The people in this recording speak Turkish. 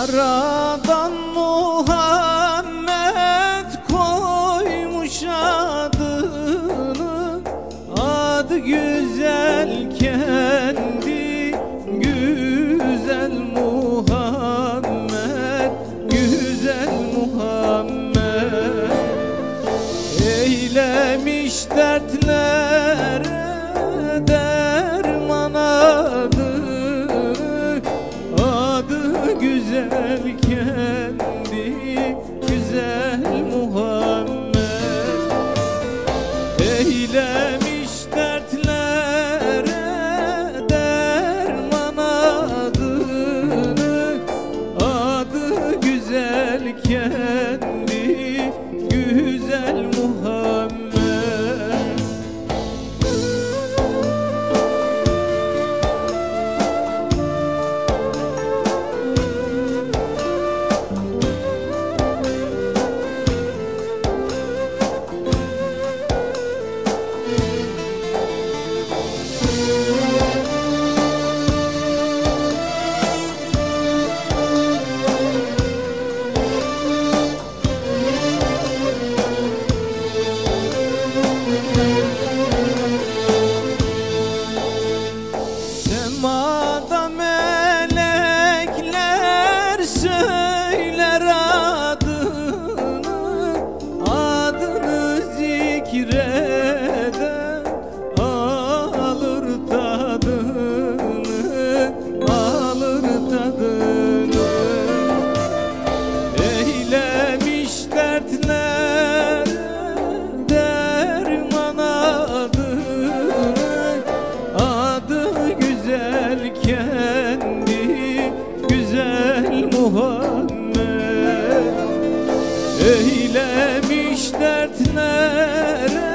Yaradan Muhammed koymuş adını. Adı güzel kendi güzel Muhammed Güzel Muhammed. Eylemiş dertlere derman adı. Güzel Muhammed. Eylemiş dertlere derman adını. Adı güzel kendi güzel Muhammed Eylemiş dertlere